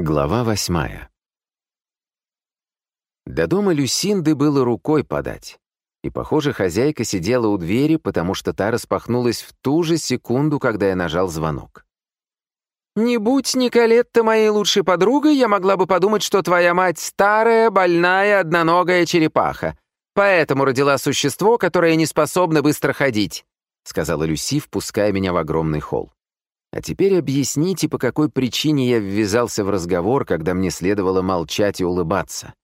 Глава восьмая. До дома Люсинды было рукой подать. И, похоже, хозяйка сидела у двери, потому что та распахнулась в ту же секунду, когда я нажал звонок. «Не будь Николетта моей лучшей подругой, я могла бы подумать, что твоя мать старая, больная, одноногая черепаха. Поэтому родила существо, которое не способно быстро ходить», — сказала Люси, впуская меня в огромный холл. А теперь объясните, по какой причине я ввязался в разговор, когда мне следовало молчать и улыбаться.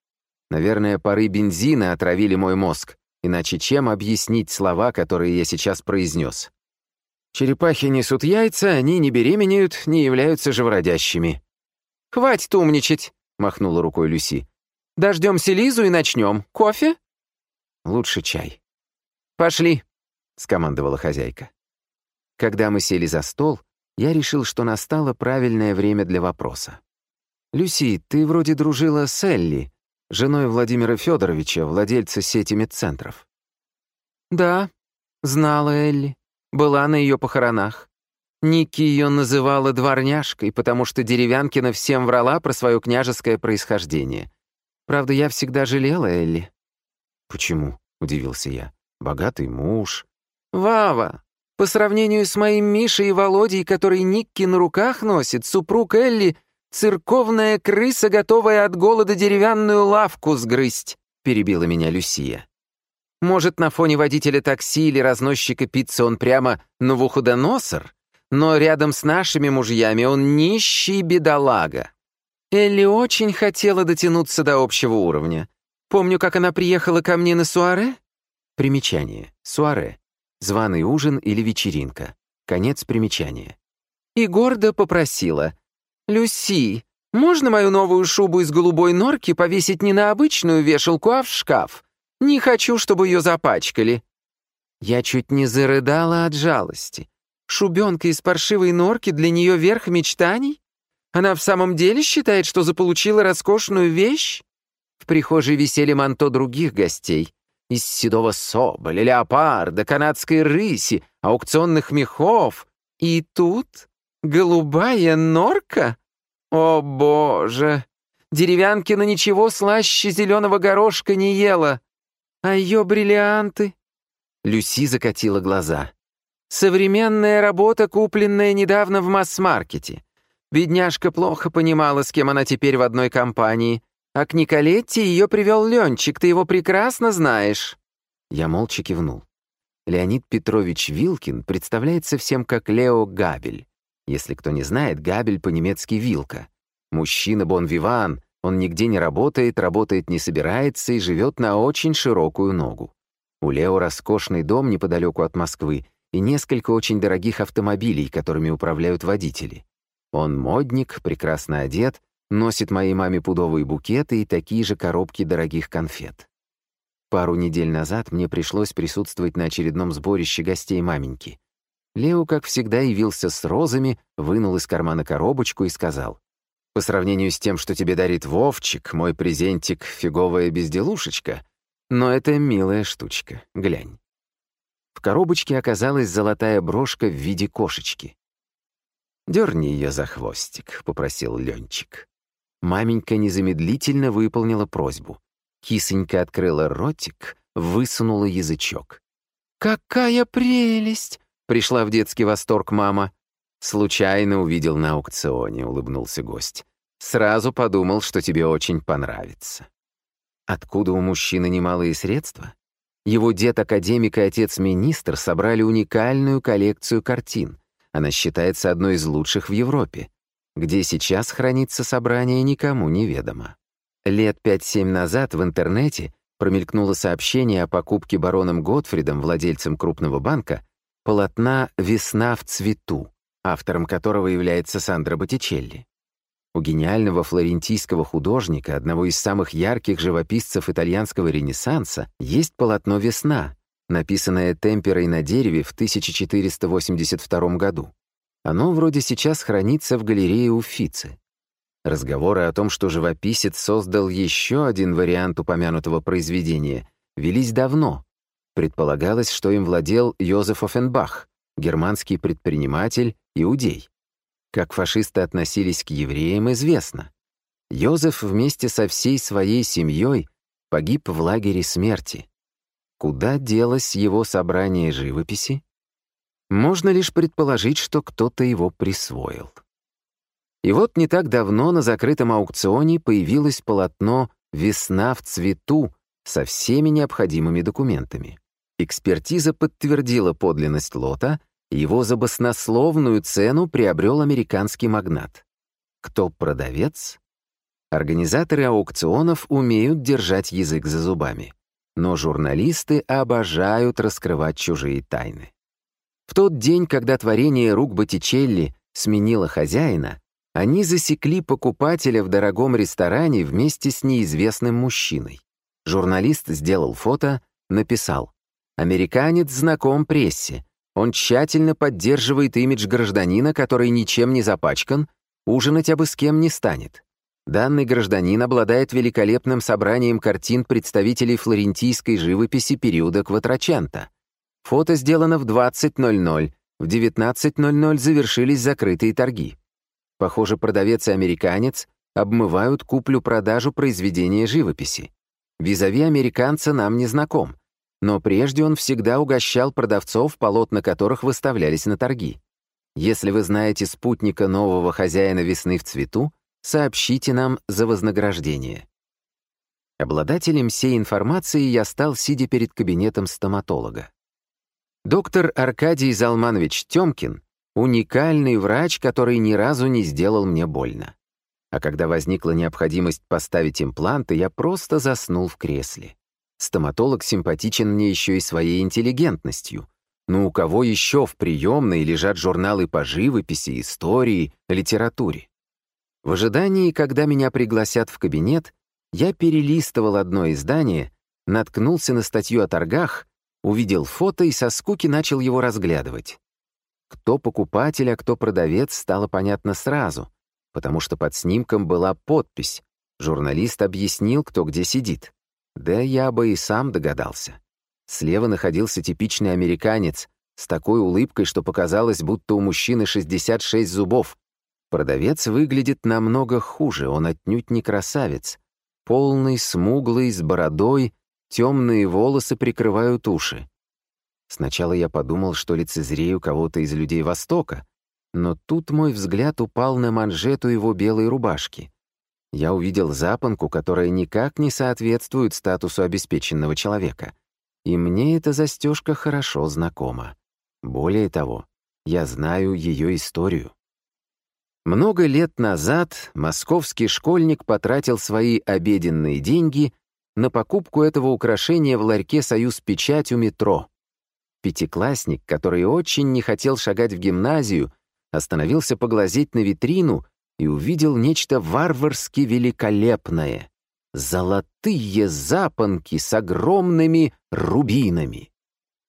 Наверное, пары бензина отравили мой мозг, иначе чем объяснить слова, которые я сейчас произнес? Черепахи несут яйца, они не беременеют, не являются живородящими. «Хватит умничать», — махнула рукой Люси. «Дождемся Лизу и начнем. Кофе?» «Лучше чай». «Пошли», — скомандовала хозяйка. Когда мы сели за стол, я решил, что настало правильное время для вопроса. «Люси, ты вроде дружила с Элли, женой Владимира Федоровича, владельца сети медцентров». «Да, знала Элли, была на ее похоронах. Ники ее называла дворняжкой, потому что Деревянкина всем врала про свое княжеское происхождение. Правда, я всегда жалела Элли». «Почему?» — удивился я. «Богатый муж». «Вава, по сравнению с моим Мишей и Володей, который Никки на руках носит, супруг Элли — церковная крыса, готовая от голода деревянную лавку сгрызть», — перебила меня Люсия. «Может, на фоне водителя такси или разносчика пиццы он прямо Навуходоносор, но рядом с нашими мужьями он нищий бедолага. Элли очень хотела дотянуться до общего уровня. Помню, как она приехала ко мне на суаре?» Примечание. Суаре званый ужин или вечеринка. Конец примечания. И гордо попросила. «Люси, можно мою новую шубу из голубой норки повесить не на обычную вешалку, а в шкаф? Не хочу, чтобы ее запачкали». Я чуть не зарыдала от жалости. Шубенка из паршивой норки для нее верх мечтаний? Она в самом деле считает, что заполучила роскошную вещь? В прихожей висели манто других гостей из седого соболя, леопарда, канадской рыси, аукционных мехов. И тут голубая норка? О, боже! Деревянкина ничего слаще зеленого горошка не ела. А ее бриллианты? Люси закатила глаза. Современная работа, купленная недавно в масс-маркете. Бедняжка плохо понимала, с кем она теперь в одной компании — а к Николетте ее привел Ленчик, ты его прекрасно знаешь». Я молча кивнул. Леонид Петрович Вилкин представляется всем как Лео Габель. Если кто не знает, Габель по-немецки «вилка». Мужчина бон-виван, он нигде не работает, работает не собирается и живет на очень широкую ногу. У Лео роскошный дом неподалеку от Москвы и несколько очень дорогих автомобилей, которыми управляют водители. Он модник, прекрасно одет, Носит моей маме пудовые букеты и такие же коробки дорогих конфет. Пару недель назад мне пришлось присутствовать на очередном сборище гостей маменьки. Лео, как всегда, явился с розами, вынул из кармана коробочку и сказал, «По сравнению с тем, что тебе дарит Вовчик, мой презентик — фиговая безделушечка, но это милая штучка, глянь». В коробочке оказалась золотая брошка в виде кошечки. «Дёрни её за хвостик», — попросил Ленчик. Маменька незамедлительно выполнила просьбу. Кисонька открыла ротик, высунула язычок. «Какая прелесть!» — пришла в детский восторг мама. «Случайно увидел на аукционе», — улыбнулся гость. «Сразу подумал, что тебе очень понравится». Откуда у мужчины немалые средства? Его дед-академик и отец-министр собрали уникальную коллекцию картин. Она считается одной из лучших в Европе. Где сейчас хранится собрание, никому неведомо. Лет 5-7 назад в интернете промелькнуло сообщение о покупке бароном Готфридом, владельцем крупного банка, полотна «Весна в цвету», автором которого является Сандро Боттичелли. У гениального флорентийского художника, одного из самых ярких живописцев итальянского ренессанса, есть полотно «Весна», написанное темперой на дереве в 1482 году. Оно вроде сейчас хранится в галерее Уффици. Разговоры о том, что живописец создал еще один вариант упомянутого произведения, велись давно. Предполагалось, что им владел Йозеф Оффенбах, германский предприниматель, иудей. Как фашисты относились к евреям, известно. Йозеф вместе со всей своей семьей погиб в лагере смерти. Куда делось его собрание живописи? Можно лишь предположить, что кто-то его присвоил. И вот не так давно на закрытом аукционе появилось полотно «Весна в цвету» со всеми необходимыми документами. Экспертиза подтвердила подлинность лота, его за баснословную цену приобрел американский магнат. Кто продавец? Организаторы аукционов умеют держать язык за зубами, но журналисты обожают раскрывать чужие тайны. В тот день, когда творение рук Боттичелли сменило хозяина, они засекли покупателя в дорогом ресторане вместе с неизвестным мужчиной. Журналист сделал фото, написал «Американец знаком прессе. Он тщательно поддерживает имидж гражданина, который ничем не запачкан, ужинать абы с кем не станет. Данный гражданин обладает великолепным собранием картин представителей флорентийской живописи периода Кватрачента. Фото сделано в 20.00, в 19.00 завершились закрытые торги. Похоже, продавец и американец обмывают куплю-продажу произведения живописи. Визави американца нам не знаком, но прежде он всегда угощал продавцов, полотна которых выставлялись на торги. Если вы знаете спутника нового хозяина весны в цвету, сообщите нам за вознаграждение. Обладателем всей информации я стал, сидя перед кабинетом стоматолога. Доктор Аркадий Залманович Тёмкин — уникальный врач, который ни разу не сделал мне больно. А когда возникла необходимость поставить импланты, я просто заснул в кресле. Стоматолог симпатичен мне еще и своей интеллигентностью. Но у кого еще в приемной лежат журналы по живописи, истории, литературе? В ожидании, когда меня пригласят в кабинет, я перелистывал одно издание, наткнулся на статью о торгах увидел фото и со скуки начал его разглядывать. Кто покупатель, а кто продавец, стало понятно сразу, потому что под снимком была подпись. Журналист объяснил, кто где сидит. Да я бы и сам догадался. Слева находился типичный американец с такой улыбкой, что показалось, будто у мужчины 66 зубов. Продавец выглядит намного хуже, он отнюдь не красавец. Полный, смуглый, с бородой, Темные волосы прикрывают уши. Сначала я подумал, что лицезрею кого-то из людей Востока, но тут мой взгляд упал на манжету его белой рубашки. Я увидел запонку, которая никак не соответствует статусу обеспеченного человека. И мне эта застежка хорошо знакома. Более того, я знаю ее историю. Много лет назад московский школьник потратил свои обеденные деньги на покупку этого украшения в ларьке «Союз Печать» у метро. Пятиклассник, который очень не хотел шагать в гимназию, остановился поглазеть на витрину и увидел нечто варварски великолепное. Золотые запонки с огромными рубинами.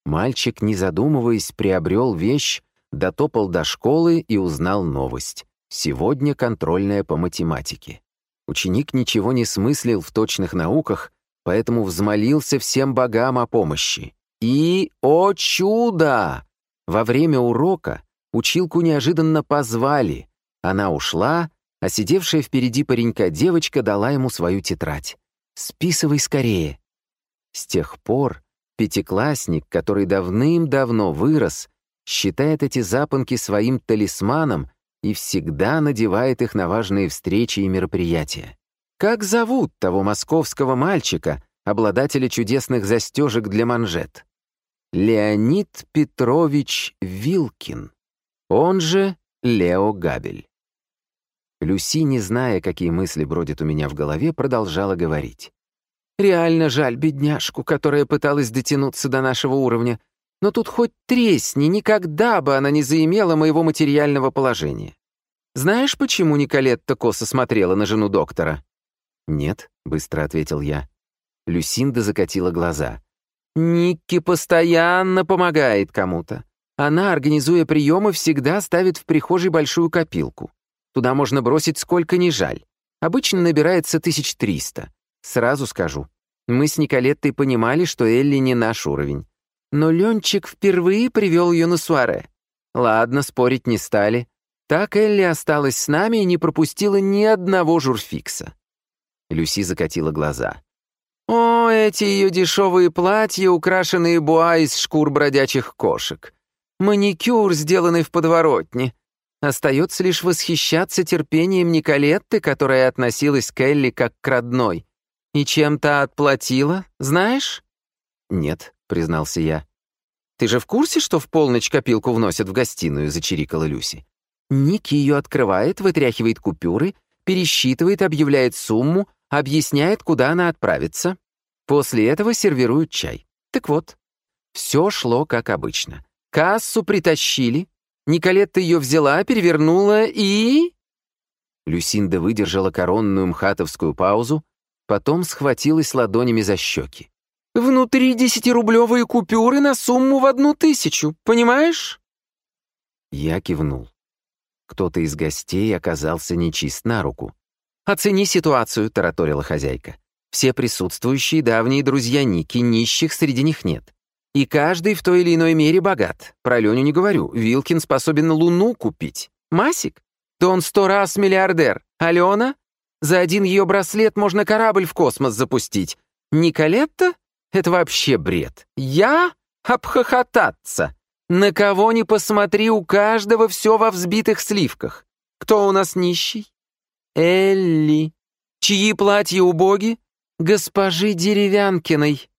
Мальчик, не задумываясь, приобрел вещь, дотопал до школы и узнал новость. Сегодня контрольная по математике. Ученик ничего не смыслил в точных науках, поэтому взмолился всем богам о помощи. И, о чудо! Во время урока училку неожиданно позвали. Она ушла, а сидевшая впереди паренька девочка дала ему свою тетрадь. «Списывай скорее». С тех пор пятиклассник, который давным-давно вырос, считает эти запонки своим талисманом и всегда надевает их на важные встречи и мероприятия. Как зовут того московского мальчика, обладателя чудесных застежек для манжет? Леонид Петрович Вилкин, он же Лео Габель. Люси, не зная, какие мысли бродят у меня в голове, продолжала говорить. «Реально жаль бедняжку, которая пыталась дотянуться до нашего уровня. Но тут хоть тресни, никогда бы она не заимела моего материального положения. Знаешь, почему Николетта косо смотрела на жену доктора? «Нет», — быстро ответил я. Люсинда закатила глаза. «Никки постоянно помогает кому-то. Она, организуя приемы, всегда ставит в прихожей большую копилку. Туда можно бросить сколько ни жаль. Обычно набирается тысяч триста. Сразу скажу. Мы с Николеттой понимали, что Элли не наш уровень. Но Ленчик впервые привел ее на суаре. Ладно, спорить не стали. Так Элли осталась с нами и не пропустила ни одного журфикса. Люси закатила глаза. «О, эти ее дешевые платья, украшенные буа из шкур бродячих кошек. Маникюр, сделанный в подворотне. Остается лишь восхищаться терпением Николетты, которая относилась к Элли как к родной. И чем-то отплатила, знаешь?» «Нет», — признался я. «Ты же в курсе, что в полночь копилку вносят в гостиную?» — зачирикала Люси. Ник ее открывает, вытряхивает купюры, пересчитывает, объявляет сумму, объясняет, куда она отправится. После этого сервируют чай. Так вот, все шло как обычно. Кассу притащили, Николетта ее взяла, перевернула и... Люсинда выдержала коронную мхатовскую паузу, потом схватилась ладонями за щеки. «Внутри десятирублевые купюры на сумму в одну тысячу, понимаешь?» Я кивнул. Кто-то из гостей оказался нечист на руку. «Оцени ситуацию», — тараторила хозяйка. «Все присутствующие давние друзья Ники, нищих среди них нет. И каждый в той или иной мере богат. Про Леню не говорю. Вилкин способен Луну купить. Масик? Да он сто раз миллиардер. Алена? За один ее браслет можно корабль в космос запустить. Николетта? Это вообще бред. Я? Обхохотаться. На кого ни посмотри, у каждого все во взбитых сливках. Кто у нас нищий? Элли. Чьи платья убоги? Госпожи Деревянкиной.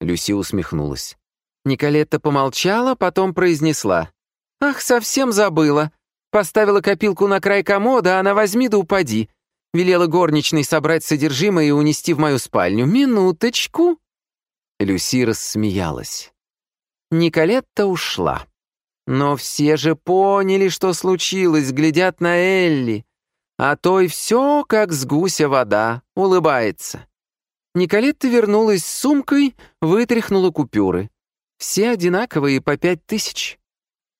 Люси усмехнулась. Николетта помолчала, потом произнесла. «Ах, совсем забыла. Поставила копилку на край комода, она возьми да упади. Велела горничной собрать содержимое и унести в мою спальню. Минуточку». Люси рассмеялась. Николетта ушла. Но все же поняли, что случилось, глядят на Элли. А той все, как с гуся вода, улыбается. Николетта вернулась с сумкой, вытряхнула купюры. Все одинаковые по пять тысяч.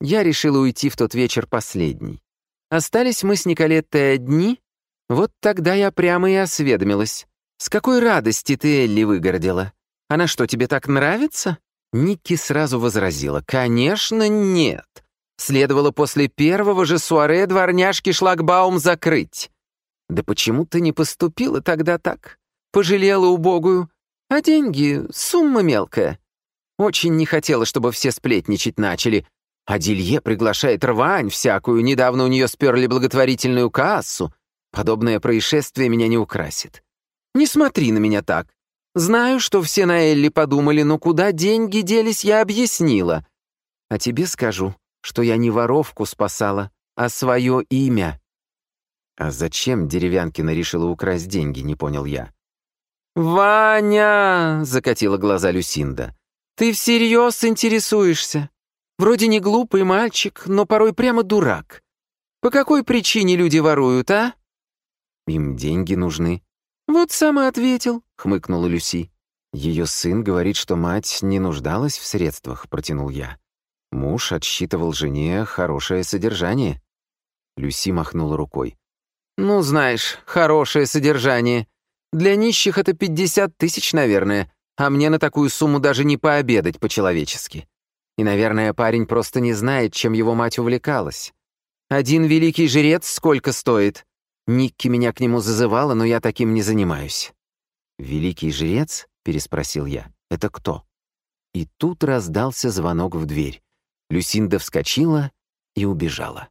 Я решила уйти в тот вечер последний. Остались мы с Николеттой одни. Вот тогда я прямо и осведомилась. «С какой радости ты Элли выгордила? Она что, тебе так нравится?» Никки сразу возразила. «Конечно, нет. Следовало после первого же суаре дворняжки шлагбаум закрыть. Да почему ты не поступила тогда так? Пожалела убогую. А деньги — сумма мелкая. Очень не хотела, чтобы все сплетничать начали. А Дилье приглашает рвань всякую, недавно у нее сперли благотворительную кассу. Подобное происшествие меня не украсит. Не смотри на меня так. Знаю, что все на Элли подумали, но куда деньги делись, я объяснила. А тебе скажу, что я не воровку спасала, а свое имя. А зачем Деревянкина решила украсть деньги, не понял я. «Ваня!» — закатила глаза Люсинда. «Ты всерьез интересуешься? Вроде не глупый мальчик, но порой прямо дурак. По какой причине люди воруют, а?» «Им деньги нужны», «Вот сам и ответил», — хмыкнула Люси. «Ее сын говорит, что мать не нуждалась в средствах», — протянул я. Муж отсчитывал жене хорошее содержание. Люси махнула рукой. «Ну, знаешь, хорошее содержание. Для нищих это пятьдесят тысяч, наверное, а мне на такую сумму даже не пообедать по-человечески. И, наверное, парень просто не знает, чем его мать увлекалась. Один великий жрец сколько стоит? Никки меня к нему зазывала, но я таким не занимаюсь». «Великий жрец?» — переспросил я. «Это кто?» И тут раздался звонок в дверь. Люсинда вскочила и убежала.